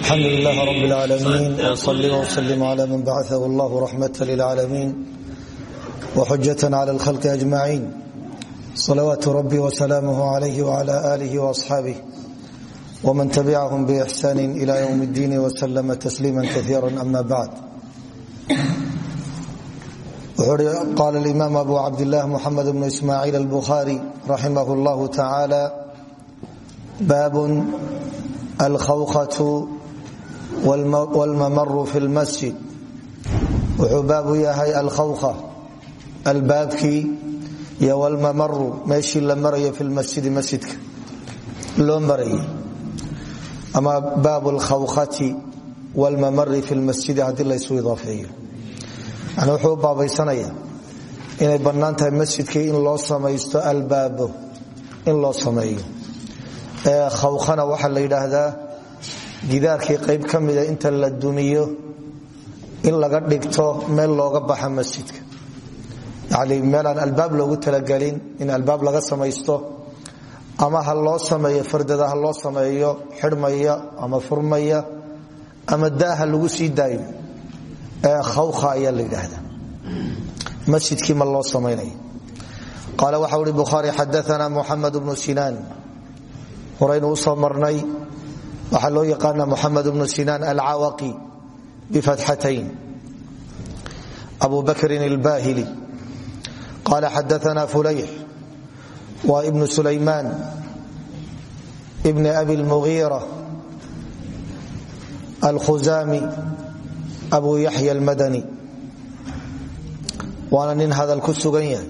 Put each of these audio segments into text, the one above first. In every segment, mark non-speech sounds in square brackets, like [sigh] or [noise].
alxamdu lilah rb اlcaalamiin wsli wslim cla man bacaahu allah raxmat lilcaalamiin wxujaة clى اlkhalqi ajmaciin salawaat rabbi wsalaamuh عalayh wعlى alih وaصxaabih wman tabicahum bإxsan ilى ywm اddin wslma tasliima kaiira ama bacd wuxuu qaala اlimaam abu cabdilah muxamed bnu ismaaciil albukhari raximah اllah tacala baab alkhawkhatu wlmamaru fi lmasjid wuxuu baabu yahay alkhawkha albaabkii iyo wlmamaru meeshii la marayo fi lmasjidi masjidka loo marayay ama baab lkhawkhati wlmamari fi lmasjidi haddii laysu idaafeeyo yani wuxuu baabaysanaya inay bannaan tahay masjidkii in loo samaysto albaabo in loo sameeyo khawkhana waxaa la yidhaahdaa gidaarkii qayb ka mida inta la dumiyo in laga dhigto meel looga baxa masjidka. Yani meelaan albaab loogu talagelin in albaab laga samaysto ama ha loo sameeyo fardada ha loo sameeyo xidhmaya ama furmaya ama daaha lagu sii daayo khawkha ayaa la yidhaahdaa. Ma loo samaynaya qaala waxa uhi bukhaari xadaana muxamed bnu sinaan. Horaynu u soo marnay waxaa loo yaqaana muxamed bnu sinaan alcawaqi bifatxatayn. Abu bakrin اlbahili qala xadaana fulayx wa ibnu sulaymaan bn abi اlmugiira alkhuzami abu yaxya almadani. Waana nin hadal ku sugan yahay.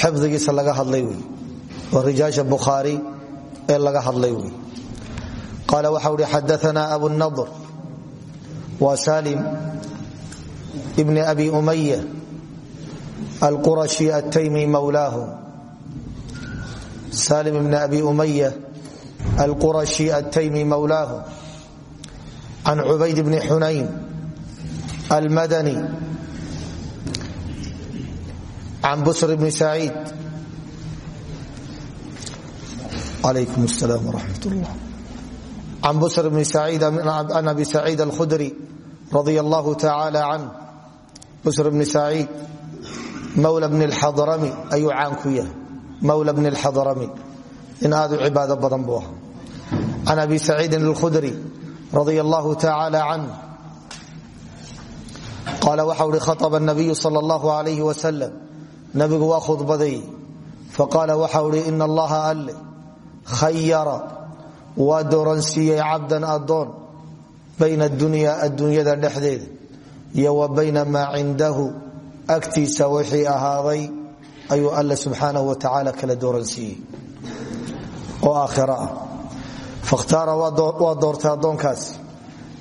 Xifdigiisa laga hadlay wey waa rijaasha bukhaari ee laga hadlay wey qaala waxa uhi xadaana abu nadr wa salim bn abi umaya alqurashi ataymi mawlaahu salim bn abi umaya alqurashi ataymi mawlaahu can cubayd bni xunayn almadani can busr bni saciid alaykum salaam wraxmat llah can busr bni saciid an abi saciid alkhudri radi allahu tacaala can busr bni saciid mawla bni lxadrami ayuu caan ku yahay mawla bni lxadrami in aad u cibaado badan buu ahaa can abi saciidin alkhudri radi allahu tacaala can qaala waxa uhi khaطba nabiyu sal allahu alayh wasalam nabigu waa khudbaday faqaala waxa uhi ina allaha alle khayara waa dooransiiyey cabdan adoon bayna adunya adduunyada dhexdeeda iyo wa bayna maa cindahu agtiisa wixii ahaaday ayuu alle subxaanahu wa tacaala kala dooransiiyey oo aakhira ah. Fakhtaara waa doortay addoonkaasi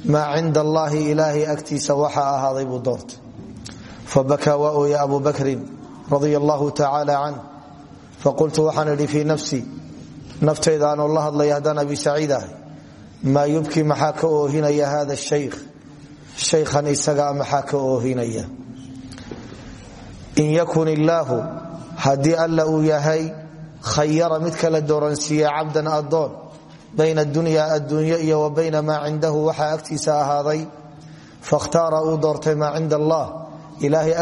maa cinda allaahi ilaahay agtiisa waxa ahaaday buu doortay. Fabakaa waa ooya abu bakrin radia allahu tacaala naftayda aanoo la hadlaya haddaan abi saciid ahay maa yubkii maxaa ka oohinaya hada shaykh? Shaykhan isagaa maxaa ka oohinaya? In yakun illaahu haddii alla uu yahay khayara mid kala dooransiiye cabdan adoon bayna dunya adduunyo iyo wa bayna maa cindahu waxaa agtiisa ahaaday fakhtaara uu doortay maa cinda allah ilaahay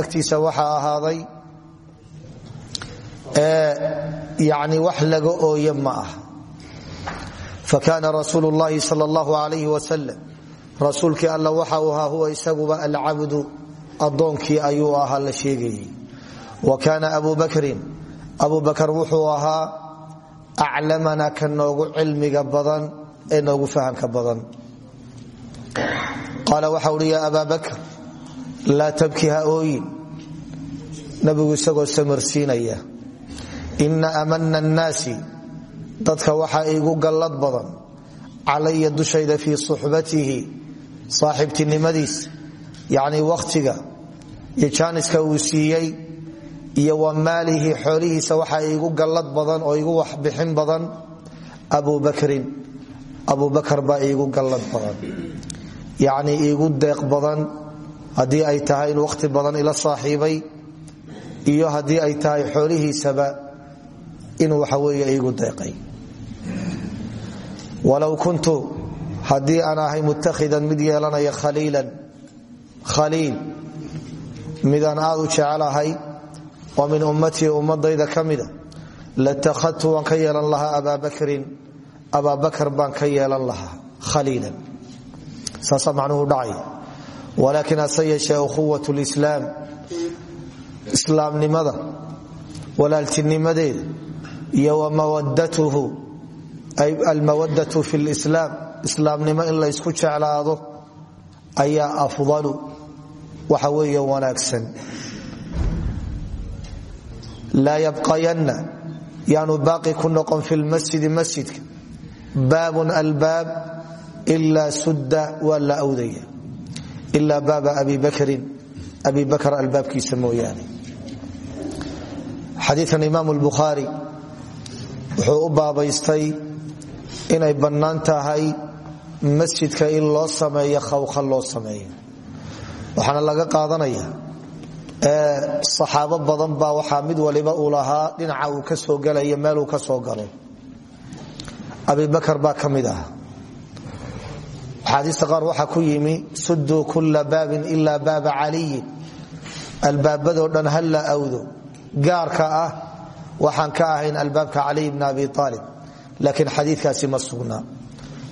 yani wax laga ooye ma ah. Fakaana rasuulu llahi sal allahu alayh wasalam rasuulkii alla waxa uu ahaa huwa isaguba alcabdu adoonkii ayuu ahaa la sheegayey. Wa kaana abu bakrin abu bakr wuxuu ahaa aclamana ka noogu cilmiga badan ee noogu fahamka badan. Qaala waxa ina amana annaasi dadka waxaa iigu gallad badan calaya dushayda fii suxbatihi saaxiibtinimadiisa yacnii wakhtiga iyo jaaniska uu siiyey iyo wa maalihi xoolihiisa waxaa iigu gallad badan oo igu waxbixin badan abu bakrin. Abu bakar baa iigu gallad badan. Yacnii iigu deeq badan haddii ay tahay in badan ila saaxiibay iyo haddii ay tahay xoolihiisaba inuu waxa weeye iigu deeqay. Walow kuntu haddii aan ahay mutakhidan mid yeelanaya khaliilan khaliil midaan aad u jecelahay oo min ummatii ummadayda ka latakhadtu waan ka yeelan lahaa abaa bakrin abaa bakar baan ka yeelan khaliilan. Saasaa macnuhu dhacay. Walaakin hase yeeshee ukhuwat lislaam islaamnimada walaaltinimadeeda iyo wamawadatuhu ay almawadatu fi lislaam islaamnimo in laysku jeclaado ayaa afdalu waxa weeye wanaagsan. Laa yabqayanna yaanu baaqi ku noqon fi lmasjidi masjidka baabun albaab ilaa sudda waa la awdaya ilaa baaba abi bakrin abi bakr albaabkiisa mooyaane. Xadiikan imaam lbukhaari wuxuu u baabaystay inay bannaan tahay masjidka in loo sameeyo khawqa loo sameeyo. Waxaana laga qaadanaya saxaabo badan baa waxaa mid waliba uu lahaa dhinaca uu ka soo galayo meeluu ka soo galo. Abibakar baa ka mid ah. Qaar waxaa ku yimi suduu kula baabin ilaa baaba caliyin. Albaabadoo dhan ha la awdo. Gaarka ah waxaan ka ahayn albaabka caliy bn abi aalib laakiin xadiikaasi ma sugna.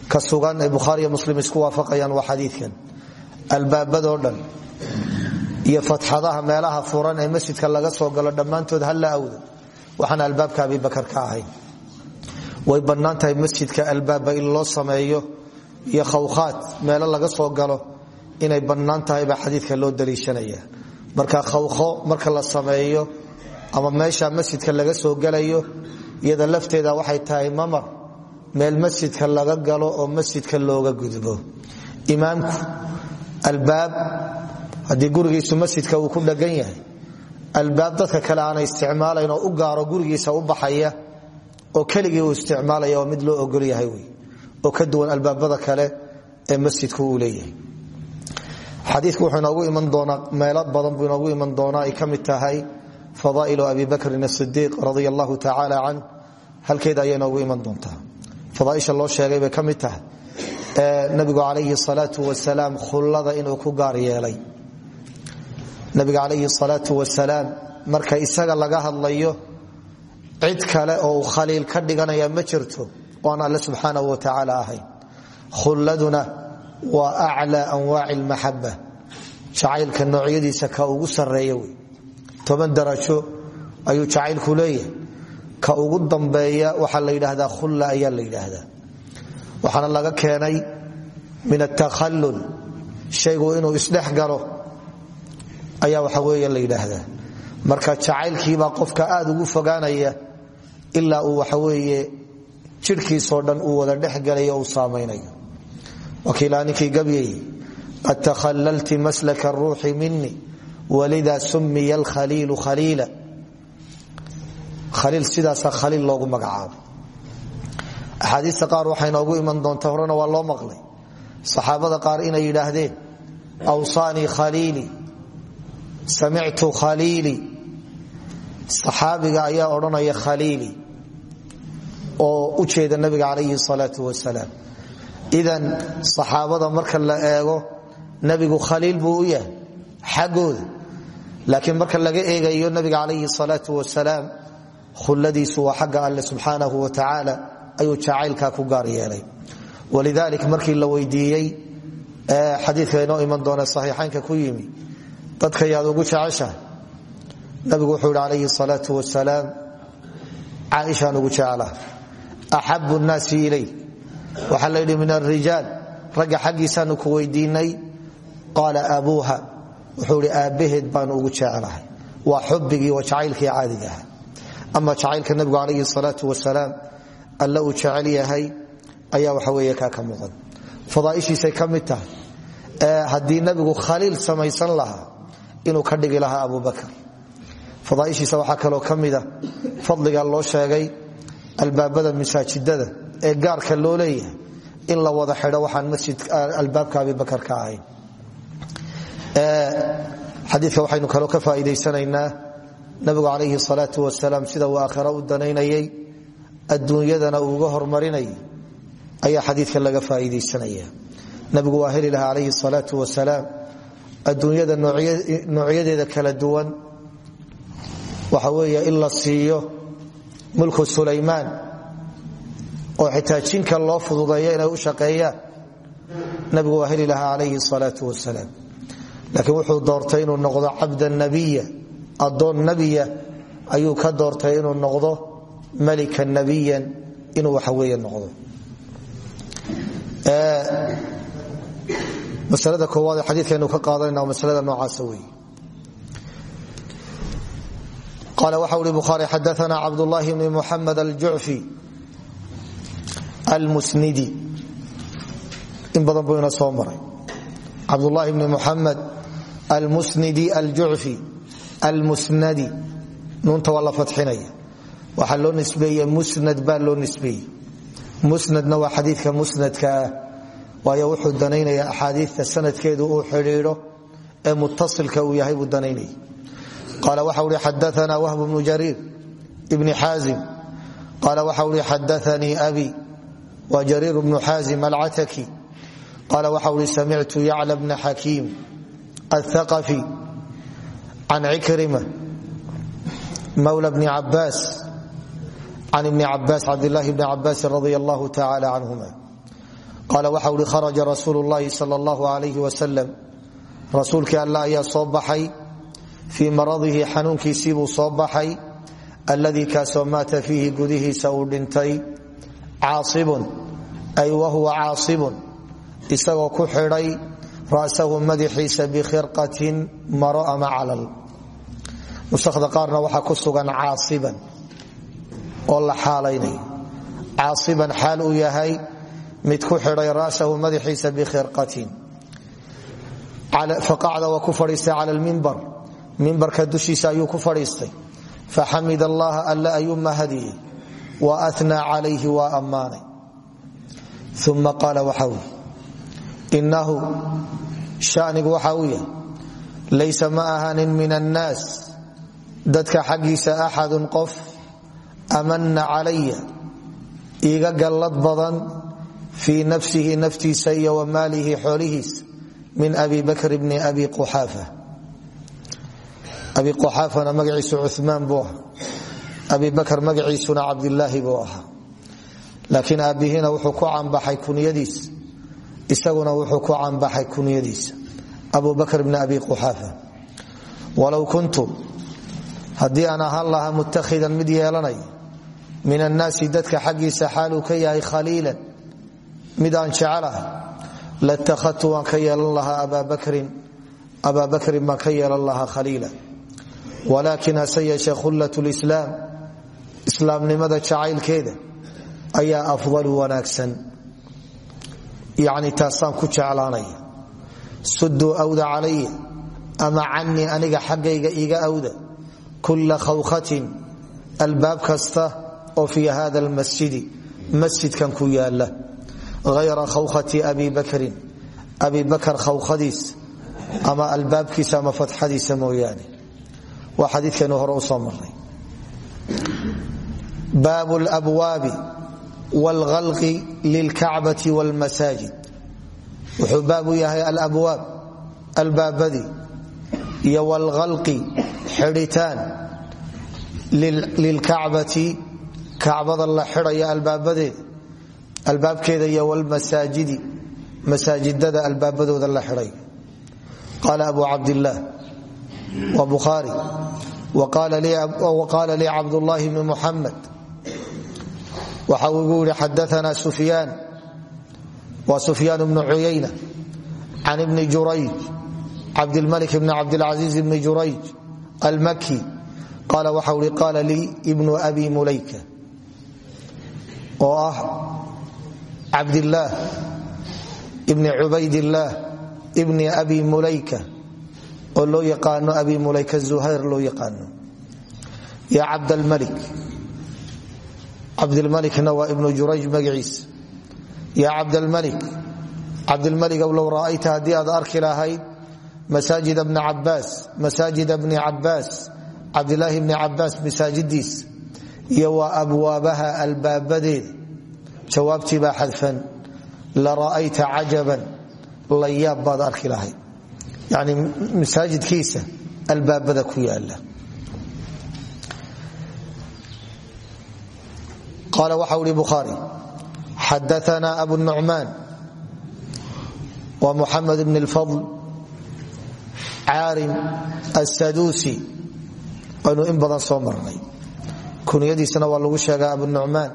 Ka sugan ee bukhaariyo muslim isku waafaqayaan waa xadiikan albaabadoo dhan iyo fatxadaha meelaha furan ee masjidka laga soo galo dhammaantood ha la awdo waxaan albaabka abibakar ka ahayn. Way bannaan tahay masjidka albaaba in loo sameeyo iyo khawkhaad meelo laga soo galo inay marka khawkho marka la sameeyo ama meesha masjidka laga soo galayo iyada lafteeda waxay tahay mamar. Meel masjidka laga galo oo masjidka looga gudbo. Imaamku albaab haddii gurigiisu masjidka uu ku dhagan yahay albaab dadka kale aana isticmaalayn u gaaro gurigiisa u baxaya oo keligii uu isticmaalaya mid loo ogol yahay wey oo ka duwan albaabada kale ee masjidku uu leeyahay. Xadiiku wuxuu inoogu iman doonaa meelo badan buu inoogu iman doonaa ay ka tahay fadaa'ilu abi bakrin asidiiq radia allahu tacaala can halkeeda ayay inoogu iman doontaa. Fadaaisha loo sheegay bay ka mid tahay. Nabigu calayhi salaau wasalaam khullada inuu ku gaar yeelay. Nabiga calayhi salaau wasalaam marka isaga laga hadlayo cid kale oo uu khaliil ka dhiganaya ma jirto oo aan alle subxaanahu wa tacaala ahayn khulladuna toban darajo ayuu jacaylku leeyahay. Ka ugu dambeeya waxaa la yidhaahdaa khulla ayaa la yidhaahdaa. Waxaana laga keenay min atakhallul shaygu inuu isdhex galo ayaa waxa weeye la yidhaahdaa. Marka jacaylkiibaa qofka aad ugu fogaanaya ilaa uu waxa weeye jidhkiisoo dhan uu wada dhexgalayo uu saamaynayo wakiilaa ninkii gabyay qad takhallalti maslaka aruuxi mini walida sumiya alkhaliilu khaliila. Khaliil sidaasaa khaliil loogu magacaabo. Axaadiista qaar waxay noogu iman doonta horena waa loo maqlay. Saxaabada qaar inay yidhaahdeen awsaanii khaliili samictu khaliili. Saxaabiga ayaa odhanaya khaliili oo u jeeda nabiga calayhi salaau wasalaam. Idan saxaabada marka la eego nabigu khaliil buu u yahay laakiin marka laga eegayo nabiga calayhi salaau wasalaam khulladiisu waa xagga alle subxaanahu wa tacaala ayuu jacaylkaa ku gaar walidalik markii la weydiiyey xadiika iman doona saxiixaynka ku yimi dadka yaad ugu jeceshahay? Nabigu wuxuu yidhi calayhi salaau wasalaam caaishaan ugu jeclaa axabu nnaasi ilay. Waxaa la yidhi min alrijaal ragga xaggiisaanu ku weydiinay. Qaala abuuha wuxuu ihi aabbaheed baanu ugu jeclahay. Waa xubigii waa jacaylkii caadiga ama jacaylka nabigu calayhi salaau wasalaam alle uu jecel ayaa waxa weeye ka muuqan. Fadaaishiisay ka tahay haddii nabigu khaliil samaysan lahaa inuu ka dhigi lahaa abubakar fadaaishiisa waxaa kaloo ka mida fadliga loo sheegay albaabada masaajidada ee gaarka loo leeyahay in la wada xidho waxaan masjid albaabka abibakar ka ahayn xadiika waxaynu kaloo ka faa'iidaysanaynaa nabigu calayhi salaau wasalaam sida uu aakhira u danaynayay adduunyadana uu uga hormarinayay ayaa xadiidka laga faa'iidaysanaya. Nabigu waa heli lahaa calayhi salaatu wasalaam adduunyada noocyadeeda kala duwan waxa weeye in la siiyo mulku sulaymaan oo xitaa jinka loo fududeeyo inay u shaqeeyaan nabigu waa heli lahaa calayhi wasalaam laakiin wuxuu doortay inuu noqdo cabda nabiya addoon nabiya ayuu ka doortay inuu noqdo malika nabiyan inuu waxaweye noqdo. Masalada koowaad ee xadiikaynu ka qaadanayna waa masalada noocaasa wey qaala waxa uri bukhaari xadaana cabdullaahi bni muxamed aljucfi almusnidi. In badan buu almusnidi aljucfi almusnadi nuunta waa la fadxinaya waxaa loo nisbeeye musnad baa loo nisbeeye musnadna waa xadiidka musnadka ah waayo wuxuu danaynaya axaadiita sanadkeedu uu xidhiidho ee mutasilka uu yahay buu danaynaya qaala waxa ui xadaana wahb bnu jariir bni xaazim qaala waxa ui xadaanii abi wa jariir bnu xaazim alcataki qaala waxa ui samictu yacla bna xakiim athaqafi can cikrima mawla bni cabaas can ibni cabaas cabdilaahi bni cabaasin radi allahu tacala canhuma qaala waxa uhi kharaja rasuulu llahi sal allahu alayh wasalam rasuulkii alla ayaa soo baxay fii maradihi xanuunkiisiibuu soo baxay alladii kaasoo maata fiihi gudihiisa uu dhintay caasibun ay wahuwa caasibun isagoo ku xidhay ra'sahu madaxiisa bikhirqatin maro ama calal. Nusakda qaarna waxaa ku sugan caasiban oo la xaalaynay. Caasiban xaal uu yahay mid ku xidhay ra'sahu madaxiisa bikhirqatin. Faqacda waa ku fadhiistay cala lmimbar mimbarka dushiisa ayuu ku fadhiistay. Faxamid inahu shanigu waxa uu yahay laysa ma ahaanin min annaas dadka xaggiisa axadun qof amana calaya iiga gallad badan fii nafsihi naftiisa iyo wa maalihi xoolihiisa min abi bakr bni abi quxaafa abi quxaafana magaciisu cumaan buu ahaa abi bakr magaciisuna cabdilaahi buu ahaa laakiin aabihiina wuxuu ku canbaxay kunyadiisa isaguna wuxuu ku canbaxay kunyadiisa. Abu bakr bni abi quxaafa walow kuntu haddii aan ahaan lahaa mid yeelanay min annaasi dadka xaggiisa xaaluu ka yahay khaliilan mid aan jecelahay latakhadtu waan ka yeelan lahaa ababakrin abaa bakrin baan ka yeelan lahaa khaliila. Walaakin hase yeeshee jacaylkeeda ayaa afdalu wanaagsan yacni taasaan ku jeclaanaya suduu awda calaya ama canii aniga xaggayga iga awda. Kulla khawkhatin albaab kasta oo fii hada almasjidi masjidkan ku yaalla ayra khawkhati abi bakrin abi bakr khawkhadiis ama albaabkiisa ama fatxadiisa mooyaane. Waa xadiikanu hore u soo marnay. Baab lbwaabi wاlhalqi lilkacbati wاlmasaajid wuxuu baab u yahay alabwaab albaabadii iyo wاlhalqi xidhitaan lilkacbati kacbada la xidhaya albaabadeeda albaabkeeda iyo wlmasaajidi masaajidada albaabadooda la xidhay qaala abu cabdillaah wa bukhaari waqaala lii cabdullaahi bni muxamed waxa uu igu yihi xadaana sufyaan. Wa sufyaan bnu cuyayna can ibni jurayj cabdilmalik bni cabdilcasiiz bni jurayj almaki qaala waxa ui qaala lii ibnu abi mulayka oo ah cabdillaah ibni cubaydillaah ibni abi mulayka oo loo yaqaano abi mulayka zuhayr loo yaqaano. Ya cabdalmalik cabdilmalikna waa ibnu jurayj magaciisa ya cabdalmalik cabdilmalikow low ra'ayta haddii aad arki lahayd masaajida bni cabaas masaajida bni cabaas cabdilaahi bni cabaas masaajidiisa iyo waa abwaabaha albaabadeeda jawaabtii baa xadfan la ra'ayta cajaban layaab baad arki lahayd. Yani masaajidkiisa albaabada ku yaalla qaala waxau ihi bukhaari xadaana abu nucmaan wa muxamed bn اlfadl caarim asaduusi aynu in badan soo marnay kunyadiisana waa lagu sheegaa abu nucmaan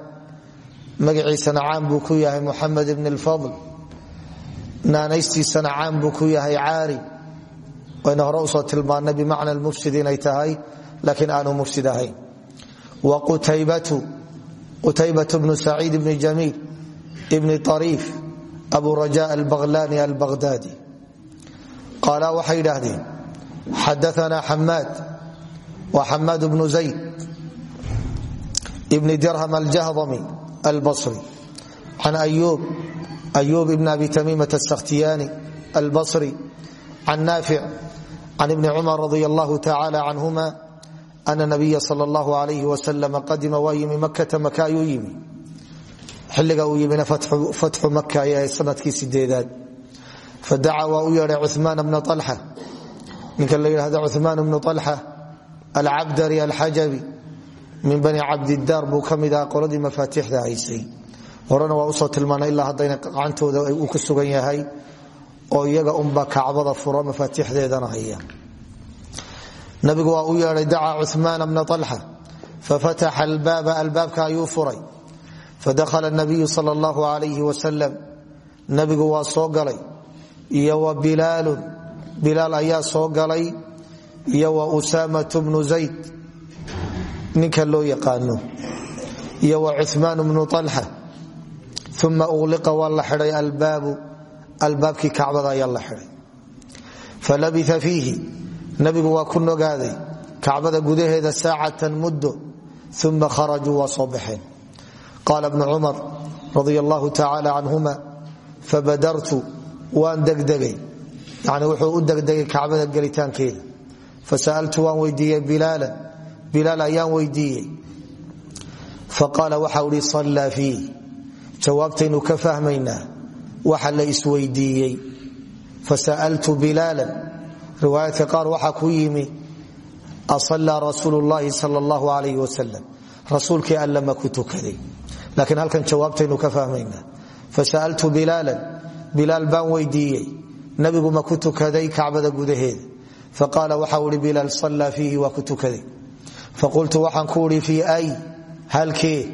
magaciisana caan buu ku yahay muxamed bn اlfadl naanaystiisana caan buu ku yahay caari wayna hore u soo bnu saciid bni jamiil bni ariif abu raja albaqlani albaqhdadi qaala waxay yidhaahdeen xadaana xamaad wa xamaad bnu zayd bni dirham aljahdami albasri can ayub ibn abi tamiimata asakhtiyaani albasri can naafic can ibni cumar radi allahu tacala canhuma ana nabiya sal allahu alayh wasalam qadima waa yimi makata maka ayuu yimi xilliga uu yimina fatxu maka ay ahayd sannadkii sideedaad fadaca waa u yeedhay cumaan bna alxa ninka la yidhahdo cumaan bnu alxa alcabdari alxajabi min bani cabdidaar buu ka mid aha qoladii mafaatixda haysay horena waa u soo tilmaanay ilaa haddayna gacantooda uu ku sugan yahay oo nabigu waa u yeedhay dacaa cumaan bna alxa fafataxa albaaba albaabka ayuu furay. Fadakhala nabiyu sal allahu alayh wasalam nabigu waa soo galay iyo wa bilaalun bilaal ayaa soo galay iyo wa usaamatu bnu zayd ninka loo yaqaano iyo wa cumaan bnu alxa uma uliqa waa la xidhay albaabu albaabkii kacbada ayaa la xidhay. Falabia fiihi nabigu waa ku nogaaday kacbada gudaheeda saacatan muddo uma kharajuu waa soo baxeen. Qaala bnu cumar radi allahu fabadartu waan degdegay. Yani wuxuu u degdegay kacbada gelitaankeeda. Fasa'altu waan weydiiyey bilaala. Bilaal ayaan weydiiyey. Faqaala waxau ihi sallaa fiih. Jawaabtaynu ka fahmaynaa waxa la isweydiiyey fasa'altu bilaalan riwaayadka qaar waxaa ku yimi asallaa rasuulu llaahi sal allahu alayh wasalam rasuulkii alla ma ku tukaday. Laakiin halkan ka fahmaynaa. Fasa'altu bilaalan. Bilaal baan weydiiyey. Nabigu ma ku tukaday kacbada gudaheeda. Faqaala waxau ihi bilaal sallaa fiihi waa ku tukaday. Faqultu waxaan ku fii ay? Halkee?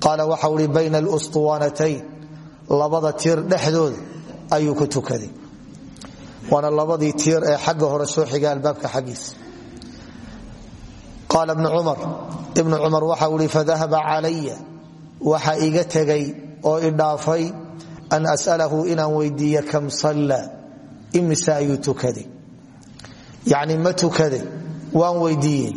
Qaala waxau ihi bayna alustuwaanatayn labada tiir dhexdooda ayuu ku tukaday waana labadii tiir ee xagga hore soo xiga albaabka xaggiisa. Qaala ibnu cumar ibnu cumar waxau ihi fadahaba calaya. Waxa iga tegay oo idhaafay an as'alahu inaan weydiiyo kam salla imise ayuu tukaday yacni ma tukaday waan weydiiyey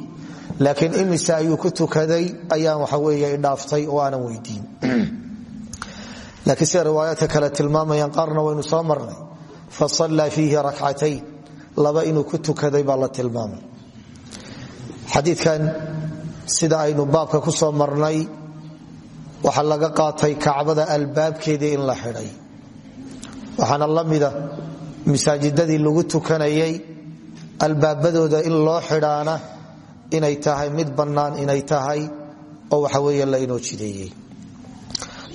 laakiin imise ayuu ku tukaday ayaan waxa weeye idhaaftay [clears throat] fasallaa fiihi rakcatayn laba inuu ku tukaday baa la tilmaamay xadiidkan sida aynu baabka ku soo marnay waxaa laga qaatay kacbada albaabkeedii in la xidhay waxaana la mida masaajidadii lagu tukanayay albaabadooda in loo xidhaana inay tahay mid bannaan inay tahay oo waxa weeye la inoo jideeyey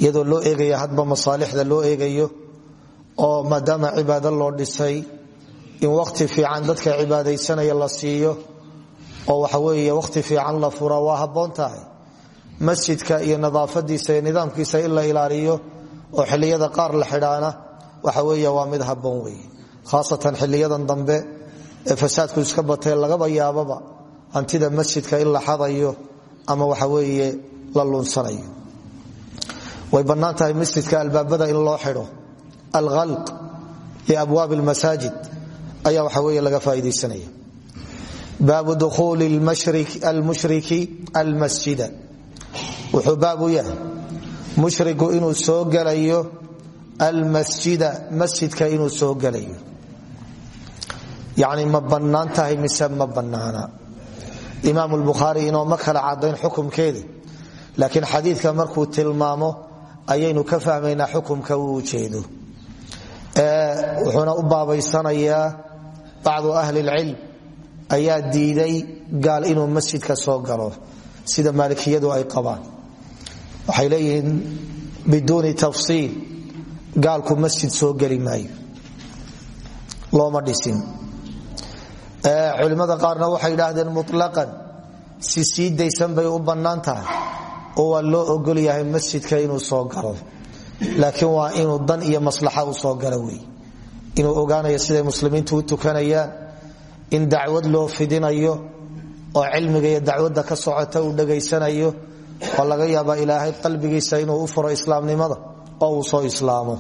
iyadoo loo eegaya hadba masaalixda loo eegayo oo maadaama cibaado loo dhisay in wakhti fiican dadka cibaadaysanaya la siiyo oo waxa weeye wakhti fiican la fura waa habboon masjidka iyo nadaafadiisa iyo nidaamkiisa in la ilaaliyo oo xilliyada qaar la xidhaana waxa weeye waa mid habboon weeye. Khaasatan xiliyadan dambe ee fasaadku iska batee lagaba yaababa hantida masjidka in la xadayo ama waxa weeye la lunsanayo way bannaan tahay masjidka albaabada in loo xidho alkhalq liabwaabi almasaajid ayaa waxa weeye laga faa'idaysanaya baabu dukhuuli almushriki almasjida wuxuu baab u yahay mushriku inuu soo gelayo almasjida masjidka inuu soo gelayo yacni ma bannaan tahay mise ma bannaana imaamu lbukhaari inooma kala cadayn xukumkeeda laakiin xadiidka markuu tilmaamo ayaynu ka wuxuuna u baabaysanayaa bacdu ahli lcilm ayaa diiday gaal inuu masjidka soo galo sida maalikiyadu ay qabaan. Waxay leeyihiin biduuni tafsiil gaalku masjid soo geli maayo. Looma dhisin. Culimmada qaarna waxay idhaahdeen mulaqan si sii bay u bannaan tahay. Oo waa loo ogol yahay masjidka inuu soo galo laakiin waa inuu dan iyo maslaxa u soo wey. Inuu ogaanayo siday muslimiintu u tukanayaan in dacwad loo fidinayo oo cilmiga iyo dacwadda ka socota uu dhegaysanayo oo laga yaaba ilaahay qalbigiisa inuu u furo islaamnimada oo uu soo islaamo.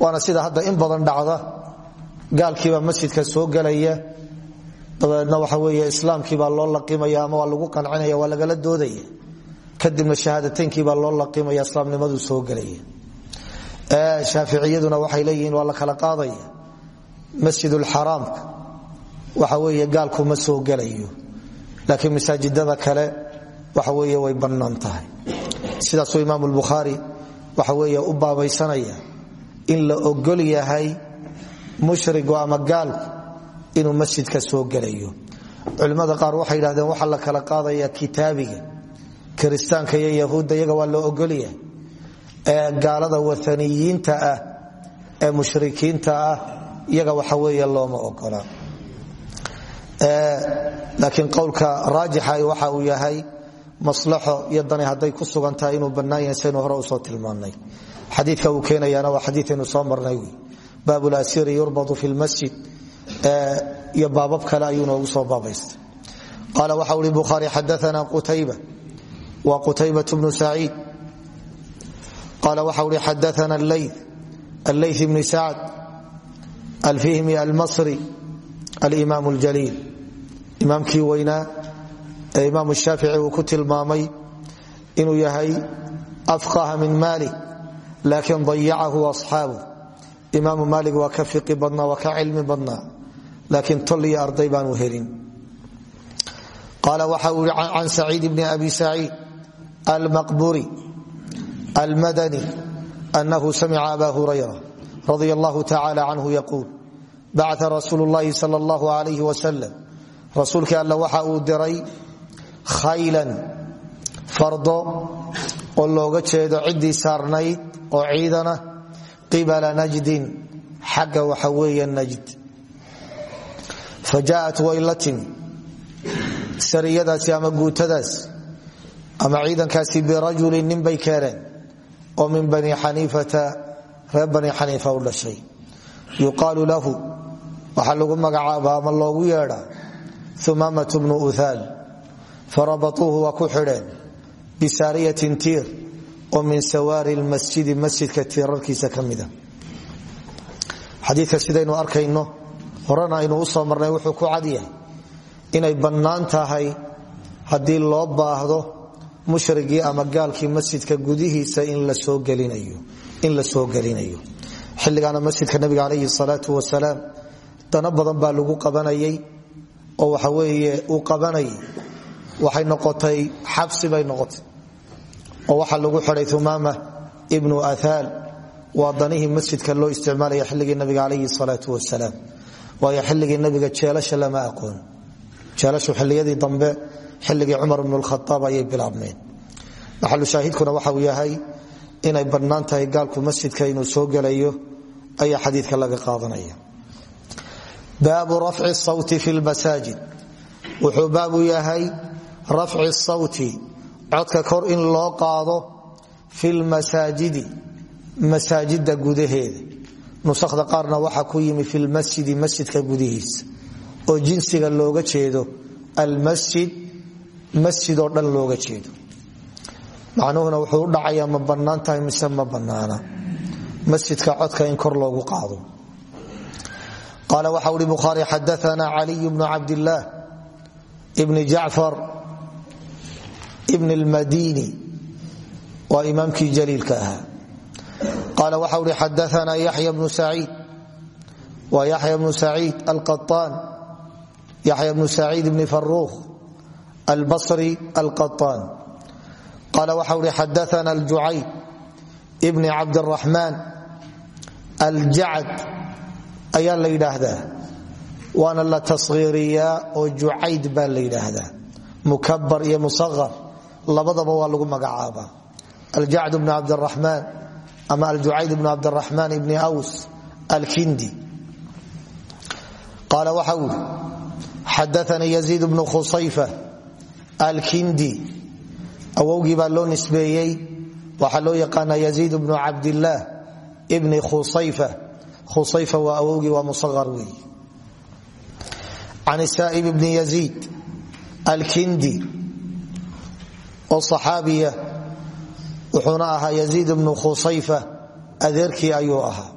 Waana sida hadda in badan dhacda gaalkiibaa masjidka soo gelaya dabeedna waxa wey islaamkiibaa loo laqimaya ama lagu qancinaya waa lagala doodaya kadibna shahaadateynkiibaa loo laqimaya islaamnimadu soo gelaya. Shaaficiyaduna waxay leeyihiin waa la kala qaadaya masjidulxaraamka waxa wey gaalku ma soo gelayo laakiin masaajidada kale waxa wey way bannaan tahay. Sidaasuu imaam bukhaari waxa wey u baabaysanaya in la ogol yahay mushrigu ama gaalku inuu masjidka soo gelayo. Culimmada qaar waxay yidhahdeen waxaa la kala qaadaya kitaabiga kiristaanka iyo yahuudda iyaga waa loo ogolyahay. Ee gaalada waaniyiinta ah ee mushrikiinta ah iyaga waxa weeye looma ogola laakiin qowlka raajixa waxa uu yahay maslaxo iyo dani ku sugan inuu bannaan yahay saynu hore u soo xadiidka uu keenayaana waa xadiiaynu soo marnay wy baabulasiiri yurbadu fi lmasjid iyo baabab kale ayuu noogu soo baabaystay. Qaala waxa ui bukhaari xadaana qutayba wa qutaybat bnu saciid qaala waxa ui xadaana alley alley bni sacd alfihmi almasri alimaam ljaliil imaamkii weynaa ee imaam shaafici uu ku tilmaamay inuu yahay afqaha min malik laakiin dayacahu asxaabu imaamu maalik waa ka fiqi badnaa waa ka cilmi badnaa laakiin tol iyo arday baanu helin. Qaala waxa uu yihi can saciid bni abi saciid almaqburi almadani anahu samica aba hurayra radia allahu tacala canhu yaquul bacaa rasuulu llahi sal allahu alayh wasalam rasuulkii alla waxa uu diray khaylan fardo oo looga jeedo ciddii saarnayd oo ciidana qibala najdin xagga waxa weeye najd fa jaaءat way ama ciidankaasi birajulin nin bay keeneen. Oo min bani xaniifata reer bani xaniifa u dhashay. Lahu waxaa lagu magacaaba ama loogu yeedhaa umamat bnu uhaal farabatuuhu waa ku xidheen bisaariyatin tiir oo min sawaari lmasjidi masjidka tiirarkiisa ka mida xadiika sidaynu arkayno horena aynu u soo marnay wuxuu ku cadyahay inay bannaan tahay haddii loo baahdo mushrigii ama gaalkii masjidka gudihiisa in la soo gelinayo xilligaana masjidka nabiga calayhi salaatu wasalaam dano badan baa lagu qabanayay oo waxa weeye uu qabanayay waxay noqotay xabsi bay noqotay. Oo waxaa lagu xiday umaama ibnu ahaal waa masjidka loo isticmaalaya xilligii nabiga calayhi salaau wasalaam waayo xilligii nabiga jeelasha lama aqoon. Jeelashu xilliyadii dambe xilligii cumar bnu lkhaaab ayay bilaabmeen. Maxalushaahidkuna waxauu yahay inay bannaan tahay gaalku masjidka inuu soo gelayo ayaa xadiidka laga qaadanaya. Baabu rafci sawti fi lmasaajid wuxuu baabu yahay rafci sawti codka kor in loo qaado fi lmasaajidi masaajida gudaheeda. Nusakda qaarna waxaa ku yimi fi lmasjidi masjidka gudihiisa. Oo jinsiga looga jeedo almasjid masjid oo dhan looga jeedo. Macnuhuna wuxuu u dhacayaa ma mise ma bannaana? Masjidka codka in kor loogu qaado. Qaala waxa uhi bukhaari xadaana caliy bnu cabdillaah bni jacfar bn اlmadini waa imaamkii jaliilka ahaa. Qaala waxa uhi xadaana yaxya bnu saciid. Waa yaxya bnu saciid alqaطaan yaxya bnu saciid bni faruukh albasri alqaطaan qaala waxau hi xadaana aljucayd bni cabdiraxmaan aljacad ayaa la yidhaahdaa waana la tashiiriyaa oo jucayd baa la yidhaahdaa mukabar iyo musaqar labadaba waa lagu magacaabaa aljacd bn cabdiraxmaan ama aljucayd bn cabdiraxmaan ibni aws alkindi qaala waxa uu xadaanii yaziid bnu khusayfa alkindi. Awowgii baa loo nisbeeyey. Waxaa loo yaqaanaa yaziid bnu cabdillaah bni khusayfa. Khusayfa waa awowgii waa musaqar weey. Can saa'ib bni yaziid alkindi oo saxaabiya wuxuuna ahaa yaziid bnu khusayfa adeerkii ayuu ahaa.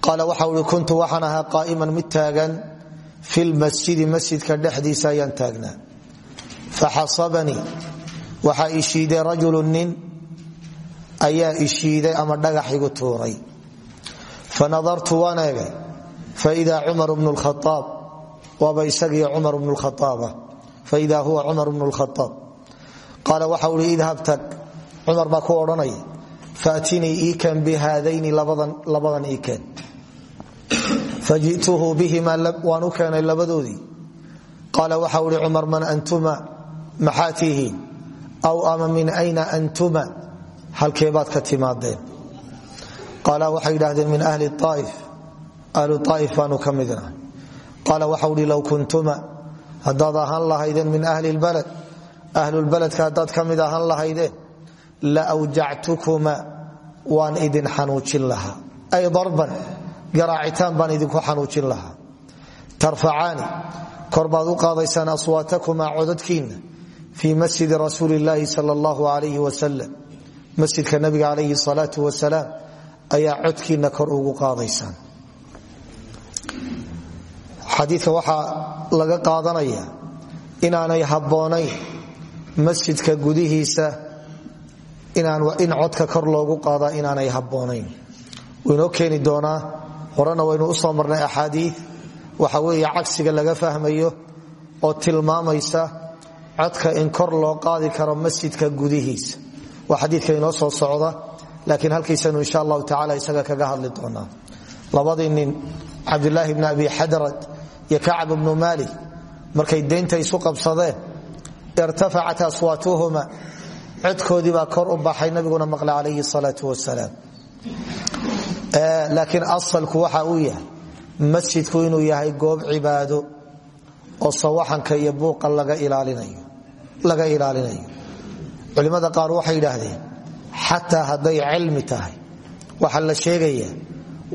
Qaala waxa ui kuntu waxaan ahaa qaa'iman mid taagan fi lmasjidi masjidka dhexdiisa ayaan taagnaa faxasabanii waxaa ishiiday rajulu nin ayaa ishiiday ama dhagax igu tuuray fanadartu waan eegay faidaa cumar bnu lkhaaab waaba isagii cumar bnu lkhaaaba faidaa huwa cumar bnu lkhaaab qaala waxa ui idhab tag cumar baa ku odhanaya faatinii iikan bihaadayni labadan iiken fajituhu bihima waan u keenay maxaa tihiin? Aw ama min ayna antuma? Halkeebaad ka timaadeen? Qaala waxay yidhaahdeen min ahli aaif ahlu aaif baanu ka midna qaala waxau hi kuntuma. Haddaad ahaan lahaydeen min ahli lbalad ahlulbaladka haddaad ka mid ahaan lahaydeen la wjactukuma waan idin xanuujin lahaa. Ay darban garaacitaan baan idinku xanuujin lahaa. Tarfacaani kor baad u qaadaysaan aswaatakumaa codadkiinna fii masjidi rasuuli illaahi sal allahu alayh wasalam masjidka nabiga calayhi salaau wasalaam ayaa codkiina kor ugu qaadaysaan xadiika waxaa laga qaadanaya inaanay habboonayn masjidka gudihiisa in codka kor loogu qaadaa inaanay habboonayn waynoo keeni doonaa horena waynu u soo marnay axaadii waxa weeye cagsiga laga fahmayo oo tilmaamaysa codka in kor loo qaadi karo masjidka gudihiisa. Waa xadiika inoo soo socda laakiin halkiisanu insha allahu tacala isaga kaga hadli doonaa. Labadii nin cabdulaahi bni abi xadrad iyo kacab bnu maalik markay deynta isu qabsadeen irtafacat aswaatuhuma codkoodii baa kor u baxay nabiguna maqle calayhi salaau wasalaam laakiin asalku waxa uu yahay masjidku inuu yahay goob cibaado oo sawaxanka iyo buuqa laga ilaalinayo culimmada qaar waxay yidhaahdeen xataa hadday cilmi tahay waxa la sheegaya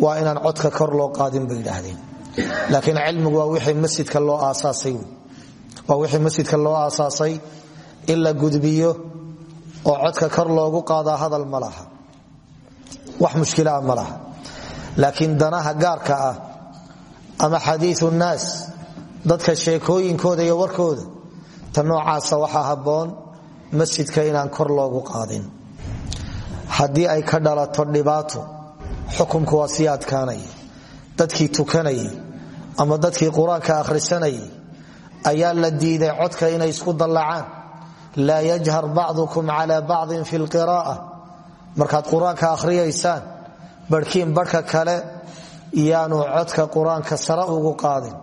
waa inaan codka kor loo qaadin bay yidhaahdeen. Laakiin cilmigu waa wixii masjidka loo aasaasay waa wixii masjidka loo aasaasay in la gudbiyo oo codka kor loogu qaadaa hadal ma wax mushkilaa ma laha. Laakiin danaha gaarka ah ama xadiiu nnaas dadka sheekooyinkooda iyo warkooda ta noocaasa waxaa habboon masjidka inaan kor loogu qaadin. Haddii ay ka dhalato dhibaato xukunku waa sii adkaanaya dadkii tukanayay ama dadkii qur'aanka akhrisanayay ayaa la diiday codka inay isku dallacaan. Laa yajhar bacdukum cala bacdin fi lqira'a markaad qur'aanka akhriyaysaan barhkiin barhka kale yaanu codka qur'aanka sare ugu qaadin.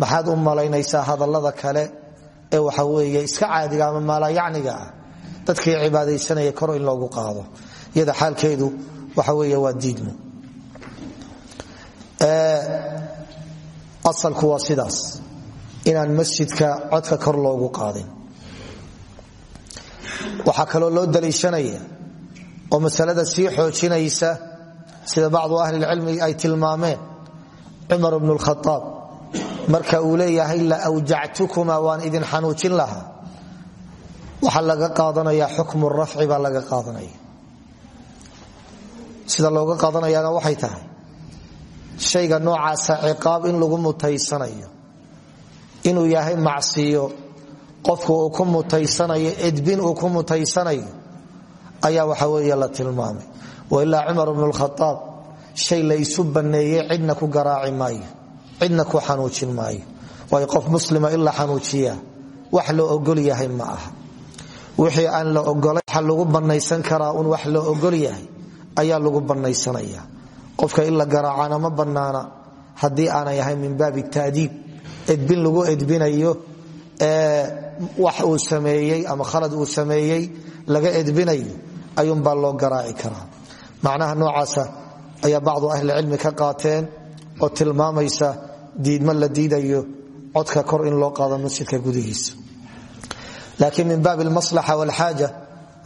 Maxaad u malaynaysaa hadallada kale ee waxa weeye iska caadiga ama maalayacniga ah. Dadkii cibaadaysanaya kor in loogu qaado. Iyada xaalkeedu waxa weeye waa diidmo. Asalku waa sidaas. Inaan masjidka codka kor loogu qaadin. Waxaa kaloo loo daliishanaya oo masalada sii xoojinaysa sida bacdu ahlilcilmi ay tilmaameen. Cumar bnu lkhaaab marka uu leeyahay la wjactukuma waan idin xanuujin lahaa. Waxaa laga qaadanaya xukmu rafci baa laga qaadanaya. Sida looga qaadanayaana waxay tahay shayga noocaasa ciqaab in lagu mutaysanayo inuu yahay macsiyo qofku uu ku mutaysanayo edbin uu ku mutaysanayo ayaa waxa weeye la tilmaamay. Wailaa cumar bnu lkhaaab shay la isu banneeyey cidna ku garaaci maayo cidna ku xanuujin maayo. Waayo qof muslima in la wax loo ogol yahay ma aha. Wixii aan la ogolay waxa lagu banaysan karaa un wax la ogol yahay ayaa lagu banaysanaya qofka in la garaacana ma bannaana haddii aanay ahayn min baabi taadiib. Edbin lagu edbinayo wax uu sameeyey ama khalad uu sameeyey laga edbinayo ayuunbaa loo garaaci karaa. Macnaha noocaasa ayaa bacdu ahlicilmi ka qaateen oo tilmaamaysa diidma la diidayo codka kor in loo qaado masjidka gudihiisa laakiin min baabi almaslaxa walxaaja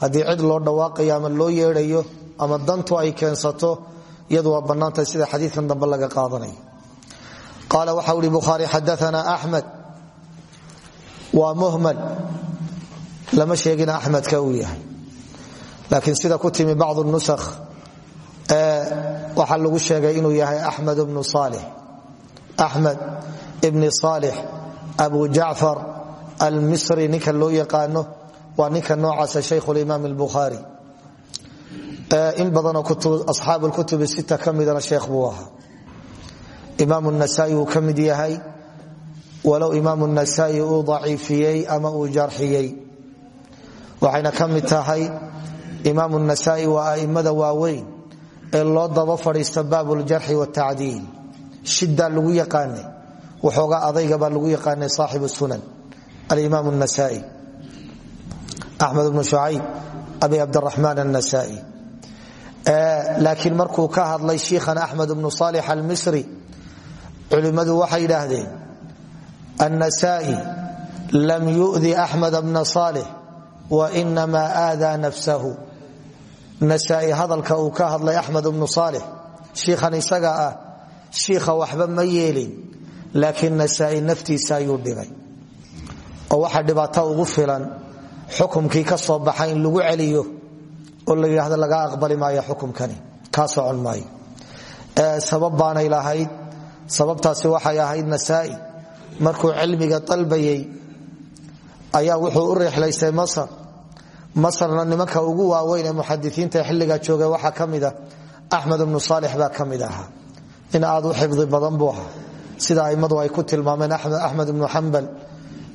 haddii cid loo dhawaaqayo ama loo yeedhayo ama dantu ay keensato iyadu waa bannaantahay sida xadiidkan dambe laga qaadanayo qaala waxau ihi bukhaari xadaana axmed. Waa muhmal lama sheegin axmedka uu yahay. Laakiin sida ku timi bacdu nusakh waxaa lagu sheegay inuu yahay axmed bnu salix axmed ibni saalix abu jacfar almisri ninka loo yaqaano waa ninka noocaasa shaykhu limaam albukhaari in badanoo asxaab lkutubi sita ka midana sheekh buu ahaa imaam nasaai wuu ka mid yahay walow imaam nasaai uu daciifiyey ama uu jarxiyey waxayna ka mid tahay imaam shiddaa lagu yaqaanay waxoogaa adayga baa lagu yaqaanay saaxibu sunan alimaam nasaai axmed bnu shucayb abi cabdiraxmaan anasai laakiin markuu ka hadlay shiikhan axmed bnu saalix almisri culimmadu waxay yidhaahdeen annasaai lam yu'di axmed bna saalix wa inamaa aadaa nafsahu. Nasaai hadalka uu ka hadlay axmed bnu saalix shiikhan isaga ah shiikha waxba ma yeelin laakiin nasaai naftiisa ayuu dhigay. Oo dhibaato ugu filan xukumkii ka soo baxa in lagu celiyo oo la yidhahdo laga aqbali maayo xukumkani kaa socon maayo. Sabab baanay lahayd sababtaasi waxay ahayd nasaai markuu cilmiga dalbayey ayaa wuxuu u riixlaysay masar. Masarna nimanka ugu waaweyn ee muxadisiinta ee xilligaa jooga waxaa ka mid ah axmed ibnu saalix ahaa in aad u xifdi badan buu ahaa. Sida aimadu ay ku tilmaameen axmed ibnu xambal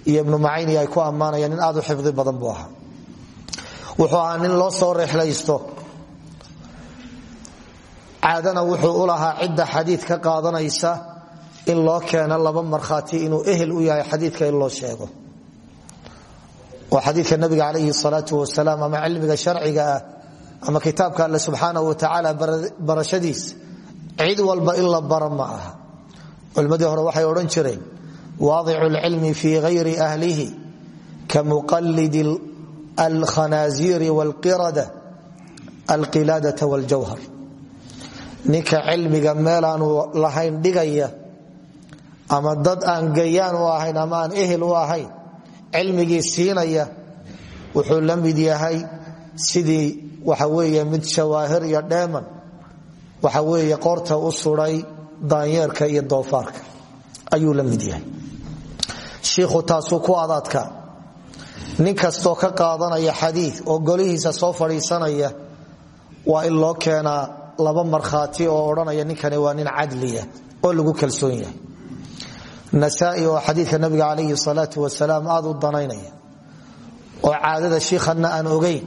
iyo ibnu macayni ay ku ammaanayaan in aad u xifdi badan buu ahaa. Wuxuu ahaa loo soo riixlaysto caadana wuxuu u lahaa cidda xadiid ka qaadanaysa in loo keeno laba markhaati inuu ehel u yahay xadiidka in loo sheego. Oo xadiidka nabiga calayhi salaatu wasalaam ama cilmiga sharciga ah ama kitaabka alle subxaanahu wa tacaala barashadiis cid walba in la bara ma aha. Culimmadii hore waxay odhan jireen waadicu lcilmi fii hayri ahlihi ka muqallidi alkhanaasiiri alqilaadata waljawhar. Ninka cilmiga meelaanu lahayn dhigaya ama dad aan gayaan u ahayn ama aan ehel u ahayn cilmigii siinaya wuxuu la mid yahay waxa weeye qoorta u suday daanyeerka iyo doofaarka. Ayuu la mid yahay. Shiikhu taasuu ku adaadka. Nin ka qaadanaya xadii oo golihiisa soo fadhiisanaya waa in loo keenaa laba markhaati oo odhanaya ninkani waa nin cadliya oo lagu kalsoon yahay. Nasaai oo xadiidka nabiga calayhi salaatu wasalaam aad u danaynaya. Oo caadada shiikhanna aan ogayn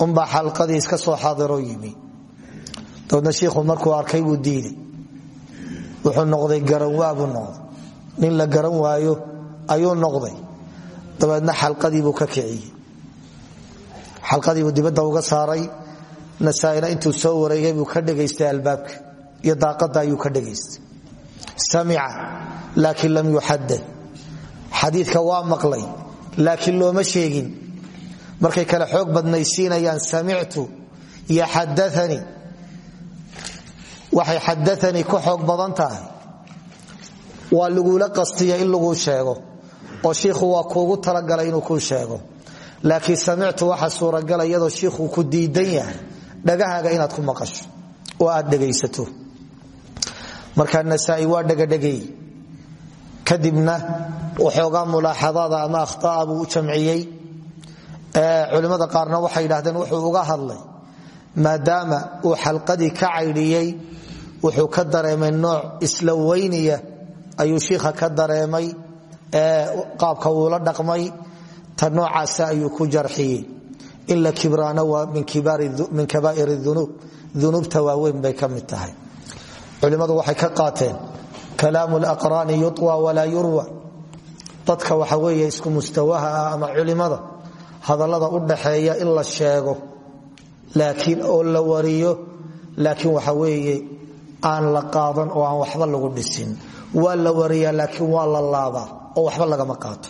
unbaa xalqadii iska soo xaadiroo yimi dabeedna shiikhu markuu arkay buu diiday wuxuu noqday garanwaa buu noqday. Nin la garan waayo ayuu noqday. Dabeedna xaladiibuu ka kiciyey. Xaladiibuu dibadda uga saaray. Nasaaina intuu soo wareegay buu ka dhegaystay albaabka. Iyo daaqada ayuu ka dhegaystay. Samica laakiin lam yuxadad xadiidka waa maqlay laakiin looma sheegin. Markay kale xoog badnaysiinayaan samictu iyo xadaanii waxay xadaanii ku xoog badan tahay. Waa lagula qastiya in laguu sheego oo shiikhu waa kuugu talagalay inuu kuu sheego. Laakiin samictu waxa suuragala iyadoo shiikhuu ku diidan yahay dhagahaaga inaad ku maqasho oo aad dhegaysato markaa nasaai waa dhegadhegay kadibna waxoogaa mulaaxadaada ama akhtaa buu u jamciyey. Culimmada qaarna waxay yidhahdeen wuxuu uga hadlay maadaama uu xalqadii ka caydhiyey wuxuu ka dareemay nooc isla weyniya ayuu shiikha ka dareemay qaabka uula dhaqmay ta noocaasa ayuu ku jarxiyey. Ila kibraana waa min kabaa'ir dunuub. Dunuubta waaweyn bay ka tahay. Culimmadu waxay ka qaateen kalaamu laqraani yuwa walaa yurwa. Dadka waxa weeye isku mustawaha ah ama culimmada hadallada u dhaxeeya in la sheego laakiin oo la wariyo laakiin waxa weeye aan la qaadan oo aan waxba lagu dhisin. Waa la wariyaa laakiin waa la laabaa oo waxba lagama qaato.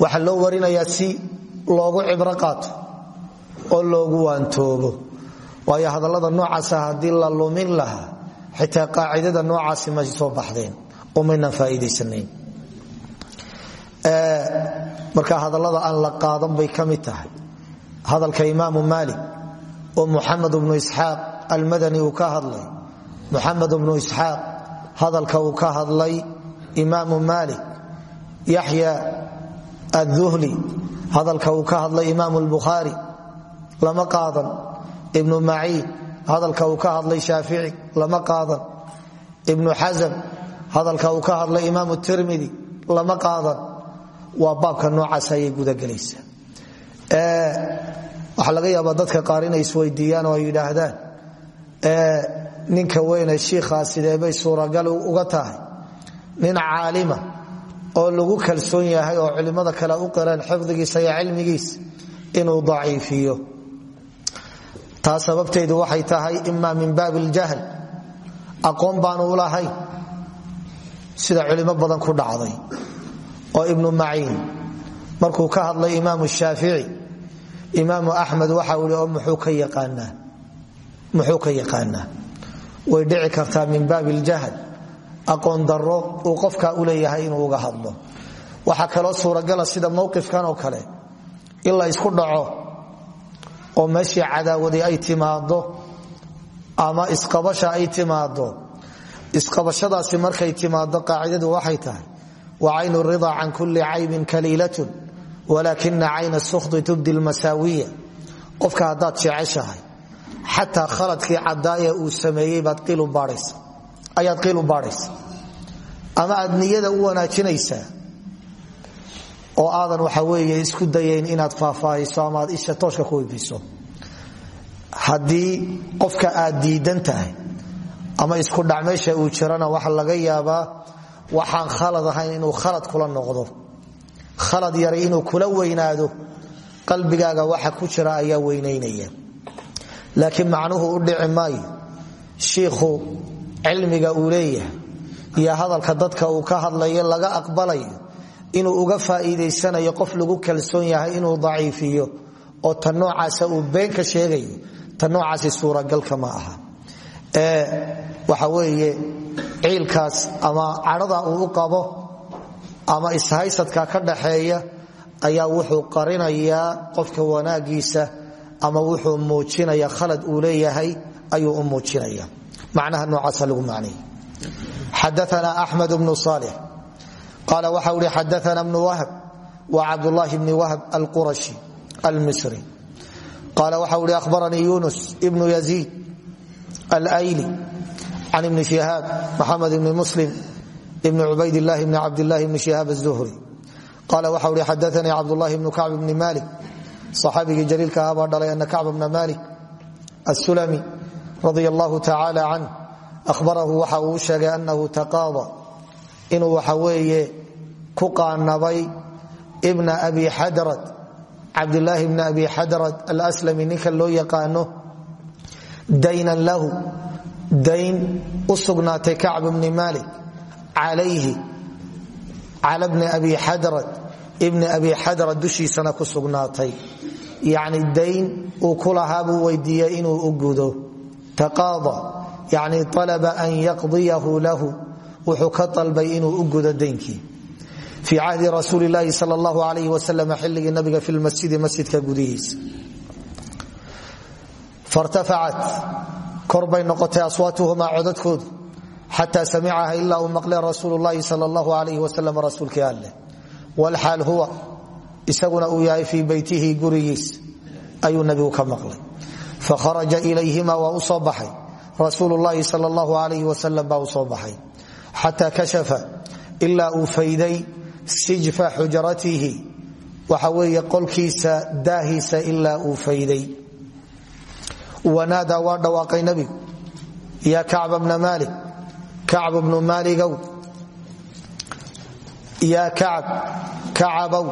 Waxaa loo warinayaa si loogu cibro qaato oo loogu waantoobo waayo hadallada noocaasa haddii la lumin lahaa xitaa qaacidada noocaasi ma soo baxdeen oo maynan faa'iidaysanayn. Marka hadallada aan la qaadan bay ka tahay. Hadalka imaamu maalik oo muxamed bnu isxaaq almadani uu ka hadlay muxamed bnu isxaaq hadalka uu ka hadlay imaamu maalik yaxya aduhli hadalka uu ka hadlay imaamu lbukhaari lama qaadan. Ibnu maciin hadalka uu ka hadlay shaafici lama qaadan. Ibnu xasam hadalka uu ka hadlay imaamu tirmidi lama qaadan. Waa baabka noocaas ayay gudagelaysa waxaa laga yaabaa ay yidhaahdaan ninka weyne shiikhaa sideebay suuragal uga tahay? Nin caalima oo lagu kalsoon yahay oo culimmada kale u qireen xifdigiisa iyo cilmigiisa inuu daciifiyo. Taa sababteedu waxay tahay ima min baabi iljahl aqoon baanu u lahayn sida culimo badan ku dhacday. Oo ibnu maciin markuu ka hadlay imaamu shaafici imaamu axmed waxa ii oo muxuu ka yaqaanaa way dhici kartaa min baabi iljahl aqoon daro uu qofka u leeyahay inuu uga hadlo. Waxaa kaloo suuragala sida mowqifkan oo kale. In isku dhaco oo meeshii cadaawadi ay timaado ama isqabasha ay timaado isqabashadaasi markay timaado qaacidadu waxay tahay wa caynu rida can kulli caybin kaliilatun walaakina cayna sukhdi tubdi lmasaawiya qofka haddaad jeceshahay xataa khaladkii caddaaya uu sameeyey ayaad qiil u baadhaysa. Ama aad niyada u wanaajinaysaa oo aadan waxa weeye isku dayayn inaad faahfaahiso ama aad isha tooshka ku ifiso haddii qofka aad diidan ama isku dhac meesha uu jirana waxa laga yaabaa waxaan khalad ahayn inuu khalad kula noqdo. Khalad yara inuu kula weynaado qalbigaaga waxa ku jira ayaa weynaynaya laakiin macnuhu u dhici maayo. Shiikhu cilmiga uu leeyahay iyo hadalka dadka uu ka hadlayo laga aqbalayo inuu uga faa'iidaysanayo qof lagu kalsoon yahay inuu daciifiyo oo ta noocaasa uu been ka sheegayo ta noocaasi suuragalka ma aha. Waxa weeye ciilkaas ama cadhada uu u qabo ama ishaysadka ka dhaxeeya ayaa wuxuu qarinayaa qofka wanaagiisa ama wuxuu muujinaya khalad uu leeyahay ayuu u muujinaya. Macnaha noocaasa lagu macnaya xadaana axmed bnu salix qaala waxa uhi xadaana bnu wahb wa cabdulahi bni wahb alqurashi almisri. Qaala waxa uhi ahbaranii yunus ibnu yaziid alayli can ibni shihaab maxamed ibni muslim ibni cubaydillahi bni cabdillahi bni shihaab azuhri qaala waxa uhi xadaanii cabdulahi bnu kacb bni malik saxaabigii jaliilka ahaa baa dhalay ana kacb bna malik asulami radia allahu tacaala canh ahbarahu waxa uu sheegay anahu taqaada inuu waxa weeye ku qaanabay bna abi xadrad cabdilaahi bna abi xadrad alslami ninka loo yaqaano daynan lahu dayn u sugnaatay kacb bni malik calayhi cala bni abi xadrad ibni abi xadrad yacni dayn uu ku lahaa buu weydiiyey inuu u gudo. Taqaada yacni alaba an yaqdiyahu lahu wuxuu ka dalbay inuu u gudo daynkii fii cahdi rasuuli laahi sal allahu alayh wasalam xilligii nabiga fi lmasjidi masjidka gudihiisa. Fartafacat kor bay noqotay aswaatuhumaa codadkoodu xataa samicaha ilaa uu maqle rasuulu llahi sal allahu alayh wasalam rasuulkii alleh wlxaal huwa isaguna uu yahay fii beytihi gurigiis ayuu nabigu ka maqlay. Fakharaja ilayhima waa u soo baxay. Rasuulu llahi sal allahu alayh wasalam kashafa ilaa uu sijfa xujratihi waxa weeye qolkiisa daahiisa ilaa uu fayday. Wanaadaa waa dhawaaqay nebigu yaa kacba bna maalik kacb bnu maaligow. Yaa kacab kacabow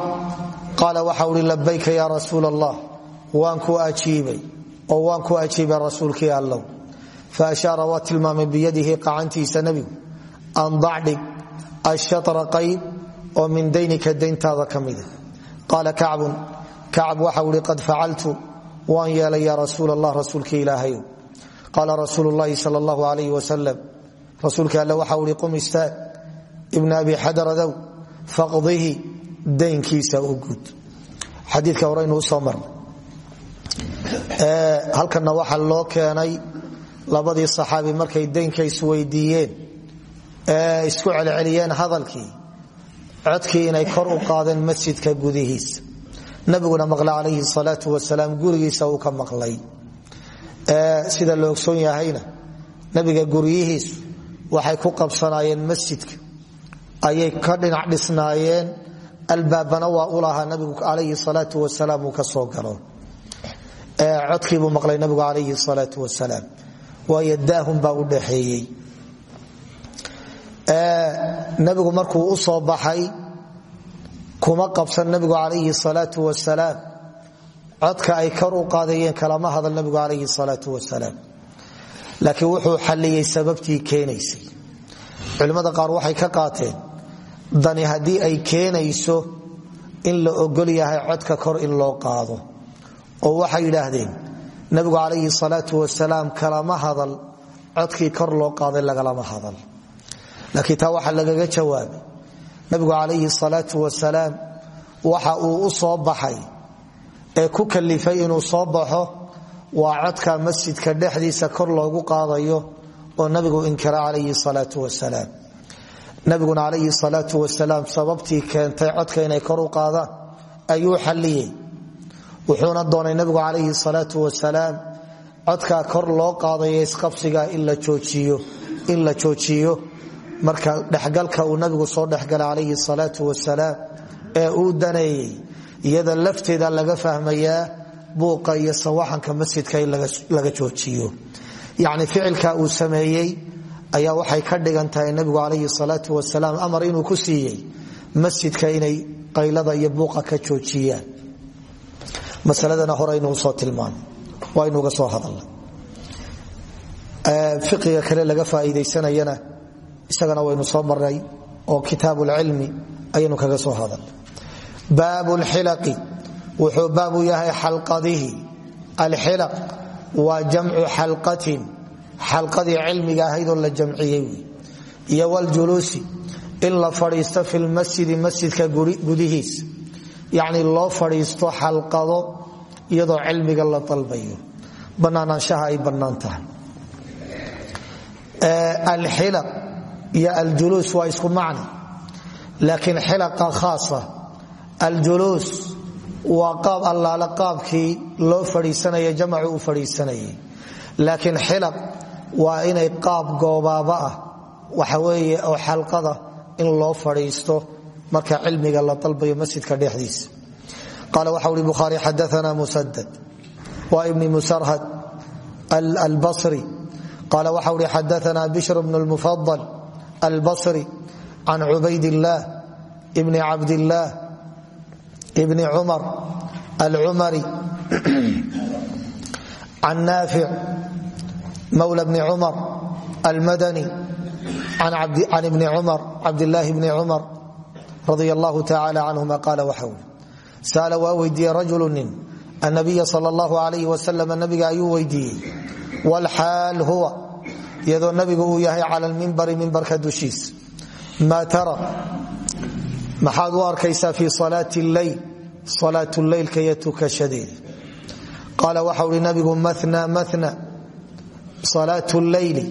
qaala waxau hi labayka ya rasuul allah waan ku ajiibay oo waan ku ajiibay rasuulkii allow fa ashaara waa tilmaamay biyadihi qacantiisa nebigu an dacdhig ashatra qayb oo min daynika dayntaada ka mida qaala kacbun kacab waxau qad facaltu waan yeelay ya rasuul allah rasuulkii ilaahayow qaala rasuulu llaahi sal allahu alayh wasalam rasuulka alle waxau hi qum istaag ibna abi xadaradow faqdihi daynkiisa u guud. Xadiika horeynu u soo marnay. Halkana waxaa loo keenay labadii saxaabi markay daynka isweydiiyeen ee isku celceliyeen hadalkii. Codkii inay kor u qaadeen masjidka gudihiisa nabiguna maqla calayhi salaau wasalaam gurigiisa uu ka maqlay. Sida la ogsoon yahayna nabiga guryihiisu waxay ku qabsanaayeen masjidka. Ayay ka dhinac dhisnaayeen albaabana waa u lahaa nabigu calayhi salaau wasalaam uu ka soo galo. Codkiibuu maqlay nabigu calayhi salaau wasalaam. Waayo daahun baa u dhaxeeyey. Nabigu markuu u soo baxay kuma qabsan nabigu calayhi salaau wasalaam. Codka ay kor u qaadayeen kalama hadal nabigu calayhi salaau wasalaam. Laakiin wuxuu xalliyey sababtii keenaysay. Culimmada qaar waxay ka qaateen dani haddii ay keenayso in la ogol yahay codka kor in loo qaado oo waxay yidhaahdeen nabigu calayhi salaau wasalaam kalama hadal. Codkii kor loo qaaday lagalama hadal. Laakiin taa waxaa lagaga jawaabay nabigu calayhi salaau wasalaam waxa uu u soo baxay ee ku kalifay inuu soo baxo waa codka masjidka dhexdiisa kor loogu qaadayo oo nabigu inkira calayhi salaau wasalaam nabiguna calayhi salaau wasalaam sababtii keentay codka inay kor u qaadaan ayuu xalliyey. Wuxuuna doonay nabigu calayhi salaau wasalaam codkaa kor loo qaadayo isqabsiga in la joojiyo marka dhexgalka uu nabigu soo dhexgalay calayhi salaau wasalaam ee uu daneeyey iyada lafteeda laga fahmayaa buuqa iyo sawaxanka masjidka in laga joojiyo. Yacni ficilka uu sameeyey ayaa waxay ka dhigan tahay nabigu calayhi salaau wasalaam amar inuu ku siiyey masjidka inay qaylada iyo buuqa ka joojiyaan. Masaladana horeynusoo tilmaamay. Waa inuga soo hadalna fiqiga kale laga faaiidaysanayana isagana waynu soo marnay oo kitaab lcilmi ayaynu kaga soo hadalnay. Baab lxilaqi wuxuu baabu yahay xalqadihi. Alxilaq waa jamcu xalqatin xalqadii cilmiga ahaydoo la jamciyey iyo wljuluusi in la fadhiisto fi lmasjidi masjidka gudihiisa yacni loo fadhiisto xalqado iyadoo cilmiga la dalbayo. Bannaanaanshaha ay bannaan tahay. Alxilaq iyo aljuluus waa isku macni. Laakiin xilaqa khaasa aljuluus waa qaab allaale qaabkii loo fadhiisanaya jamacu u fadhiisanayay. Laakiin waa inay qaab goobaaba ah waxa weeye oo xalqada in loo fadhiisto marka cilmiga la dalbayo masjidka dhexdiisa. Qaala waxa uri bukhaari xadaana musadad waa ibni musarhad albasri. Qaala waxa uri xadaana bishr bn lmufadal albasri can cubaydillaah bni cabdillaah bni cumar alcumari [clears throat] can naafic mawla bni cumar almadani can ibni cumar cabdilaahi bni cumar radi allahu tacala canhuma qaala waxa uri sa'ala waa weydiiyey rajulu nin. Annabiya sal allahu alayh wasalam nabiga ayuu weydiiyey wlxaal huwa iyadoo nabigu uu yahay cala lmimbari mimbarka dushiis maa tara maxaad u arkaysaa fi salaati leyl salaat leylka iyo tukashadeeda qaala waxau hi nabigu mana mana salaat leyli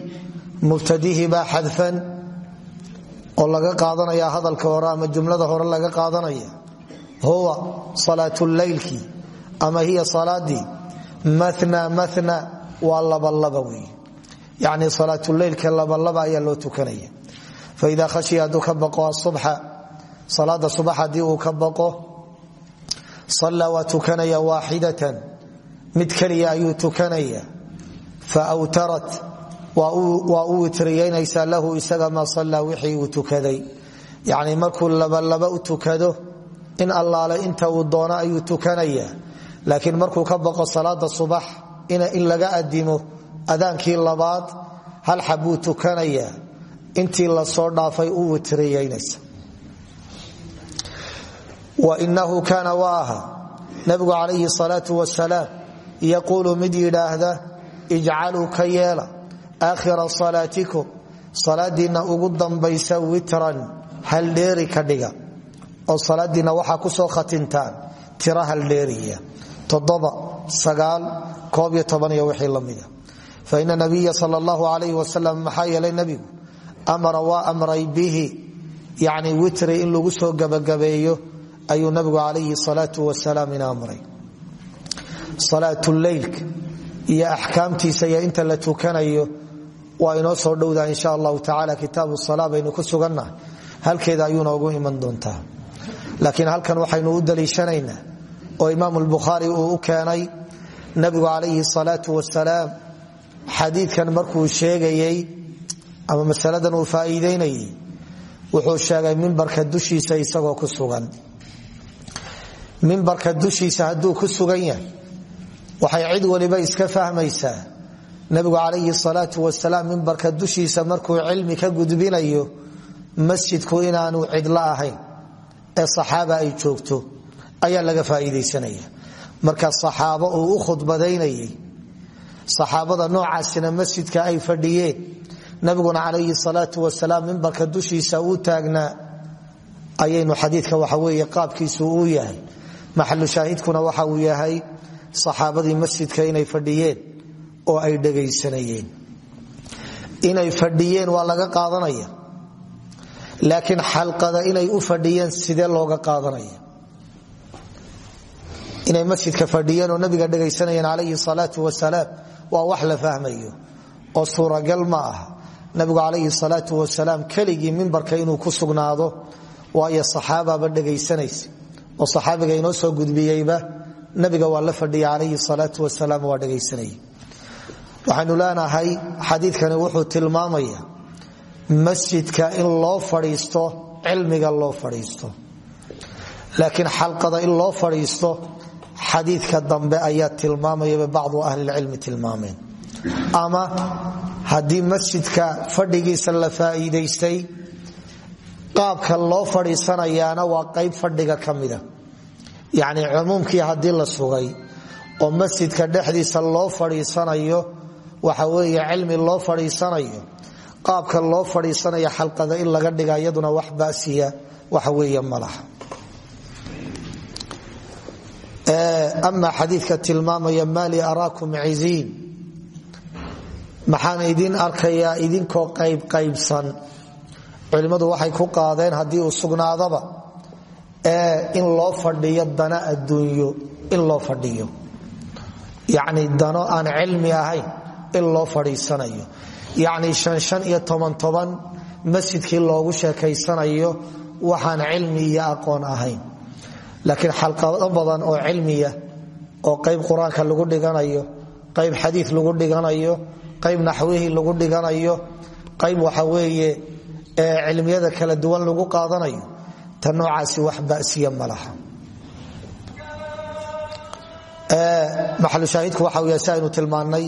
mubtadihi baa xadfan oo laga qaadanaya hadalka hore ama jumlada hore laga qaadanaya huwa salaatuleylki ama hiya salaadii mana mana waa labalaba wey yani salaatuleylka labalaba ayaa loo tukanaya faida khashiya hadduu ka bao asubxa salaada subax haddii uu ka tukanaya waaxidatan mid keliya ayuu tukanaya fa wtarat waa u witriyeynaysaa lahu isaga maa sallaa wixii uu tukaday yacni markuu labalaba u tukado in allaale inta uu doono ayuu tukanaya laakiin markuu ka baqo salaada subax in laga adimo adaankii labaad hal xabuu tukanaya intii la soo dhaafay u witriyeynaysa wainahu kaana wa aha nabigu calayhi salaau ijcaluu ka yeela aakhira salaatikum salaadiinna ugu dambaysa witran haldheeri ka dhiga oo salaadiinna waxaa ku soo khatintaan tira haldheeriya toddoba sagaal koob iyo toban iyo wixii la fa ina nabiya sal allahu alayh wasalam maxaa yeelay nebigu amara waa amray bihi yacni witri in lagu soo gabagabeeyo ayuu nabigu calayhi salaau wasalaam ina amray. Salaatuleylka iyo axkaamtiisa iyo inta la tukanayo waa inoo soo dhowdaa insha allahu tacala kitaabu sala baynu ku sugannahay halkeeda ayuu noogu iman doontaa. Laakiin halkan waxaynu u daliishanaynaa oo imaam lbukhaari uu u keenay nabigu calayhi salaau wasalaam xadiidkan markuu sheegayey ama masaladan uu faa'iideynayey wuxuu sheegay mimbarka dushiisa isagoo ku sugan. Mimbarka dushiisa hadduu ku sugan yahay waxay cid waliba iska fahmaysaa. Nabigu calayhi salaau wasalaam mimbarka dushiisa markuu cilmi ka gudbinayo masjidku inaanu cidlo ahayn ee saxaaba ay joogto ayaa laga faaiidaysanaya. Marka saxaabo uu u khudbadaynayay saxaabada noocaasina masjidka ay fadhiyeen nabiguna calayhi salaau wasalaam mimbarka dushiisa uu taagnaa ayaynu xadiidka waxa weeye qaabkiisu uu yahay. Maxalu shaahidkuna waxa uu yahay saxaabadii masjidka inay fadhiyeen oo ay dhegaysanayeen inay fadhiyeen waa laga qaadanaya. Laakiin xalqada inay u fadhiyeen sidee looga qaadanaya? Inay masjidka fadhiyeen oo nabiga dhegaysanayeen calayhi salaau wasalaam waa wax la fahmayo. Oo suuragal ma aha. Nabigu calayhi salaau wasalaam keligii mimbarka inuu ku sugnaado waayo saxaababa oo saxaabiga inoo soo gudbiyeyba nabiga waa la fadhiya calayhi salaau wasalaam waa dhegaysanaya waxaynu leenahay xadiidkani wuxuu tilmaamaya masjidka in loo fadhiisto cilmiga loo fadhiisto. Laakiin xalqada in loo fadhiisto xadiidka dambe ayaa tilmaamayaba bacdu ahlilcilmi tilmaameen. Ama haddii masjidka fadhigiisa la faa'iidaystay qaabka loo fadhiisanayaana waa qayb fadhiga ka mida yacni cumuumkii haddii la sugay oo masjidka dhexdiisa loo fadhiisanayo waxa weeye cilmi loo fadhiisanayo qaabka loo fadhiisanayo xalqada in laga dhiga wax basiya waxa weeye malaha ama xadiidka tilmaamaya maali araakum ciziin? Maxaan idin arkayaa idinkoo qaybqaybsan. Culimmadu waxay ku qaadeen haddii uu sugnaadaba in loo fadhiyo dana adduunyo in loo fadhiyo. Yacni dano aan cilmi ahayn in loo fadhiisanayo. Shan shan iyo toban toban masjidkii loogu sheekaysanayo waxaan cilmi iyo aqoon ahayn. Laakiin xalqado badan oo cilmiya oo qayb qur'aanka lagu dhiganayo qayb xadiid lagu dhiganayo qayb naxwihii lagu dhiganayo qayb waxa weeye cilmiyada kala duwan lagu qaadanayo ta noocaasi wax basiya ma laha. Maxalushaahidku waxa wy si aynu tilmaannay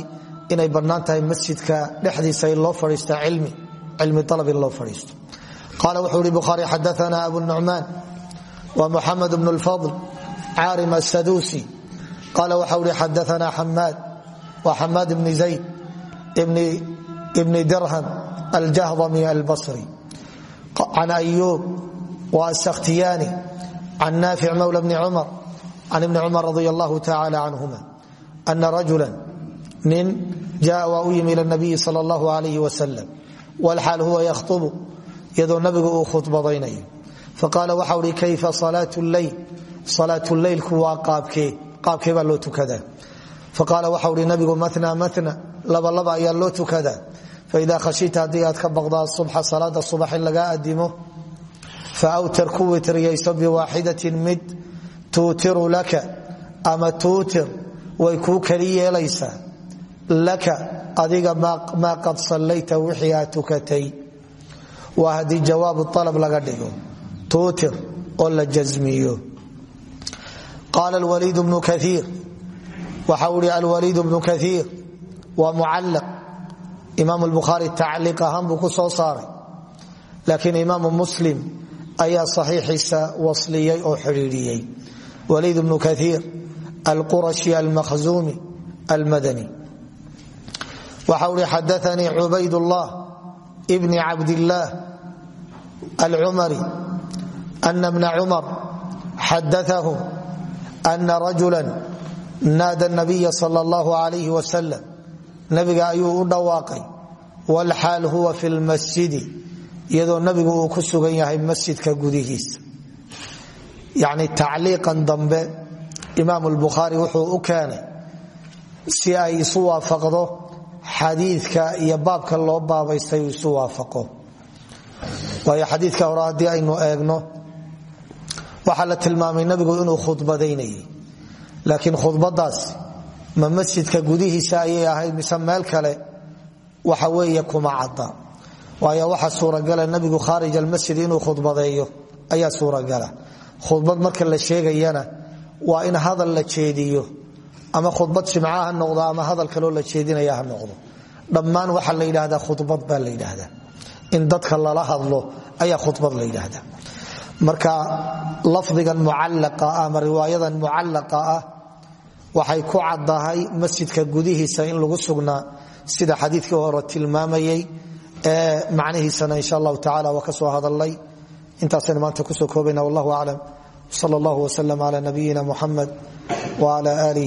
inay bannaan masjidka dhexdiisa loo fadhiista cilmi cilmi alab in loo fadhiisto. Qaala wuxuu ihi bukhaari xadaana abu nucmaan wa muxamed bn lfadl caarim asaduusi qaala waxau ihi xadaana xamaad wa xamaad bni zayd bni dirham aljahdami albasri. Can ayuub wa asakhtiyaani can naafic mawla bni cumar can ibni cumar radi allahu tacala canhuma ana rajula nin jaa waa u yimi ila nabiyi sal allahu alayh wasalam walxaal huwa yakhtubu iyadoo nabigu uu khudbadaynayo faqaala waxau hi kayfa salaat leyl salaat leylku waa qaabkee qaabkee baa loo tukadaa faqaala waxau hi nabigu mana mana labalaba ayaa loo tukadaa faida khashita haddii aad ka baqdaa subxa salaada subax in lagaa adimo fa awtar ku witriyayso biwaaxidatin mid tuutiru laka ama tuutir way kuu keli yeelaysaa laka adiga maa qad sallayta wixii aad tukatay waa haddii jawaabu alab laga dhigo tuutir oo la jasmiyo qaala alwaliid bnu kaiir waxa uu ihi alwaliid bnu kaiir waa mucallaq imaam lbukhaari tacliiq ahaan buu ku soo saaray laakiin imaamu muslim ayaa saxiixiisa wasliyey oo xidhiidhiyey. Waliid bnu kaiir alqurashi almakhzumi almadani. Waxa ui xadaanii cubaydullah bni cabdillaah alcumari ana bna cumar xadaahu ana rajula naada nabiya sal allahu alayh wasalam nabiga ayuu u dhawaaqay walxaal huwa fi lmasjidi iyadoo nabigu uu ku sugan yahay masjidka gudihiisa yani tacliiqan dambe imaam lbukhaari wuxuu u keenay si ay isu waafaqdo xadiidka iyo baabka loo baabaystay uu isu waafaqo. Waayo xadiidka hore aynu eegno waxaa la tilmaamay nabigu inuu khudbadaynayay laakiin khudbadaas ma masjidka gudihiisa ayay ahayd mise meel kale waxa weeye kuma cadda waayo waxa suuragala nabigu khaarij almasjid inuu khudbadeeyo ayaa suuragala khudbad marka la sheegayana waa in hadal la jeediyo ama khudbad ha noqdo ama hadal kaloo la jeedinaya ha noqdo. Dhammaan waxaa la yidhahdaa khudbad baa la yidhaahdaa. In dadka lala hadlo ayaa khudbad la yidhaahdaa. Marka lafdigan mucallaqa ama riwaayadan mucallaqa ah waxay ku caddahay masjidka gudihiisa in lagu sugnaa sida xadiidkii hore tilmaamayey ee macnihiisana insha allahu tacala waa ka soo hadalnay. Intaasaynu maanta ku soo koobayna wallahu aclam. Sal allahu wslm cla nabiyina muxamed wala alih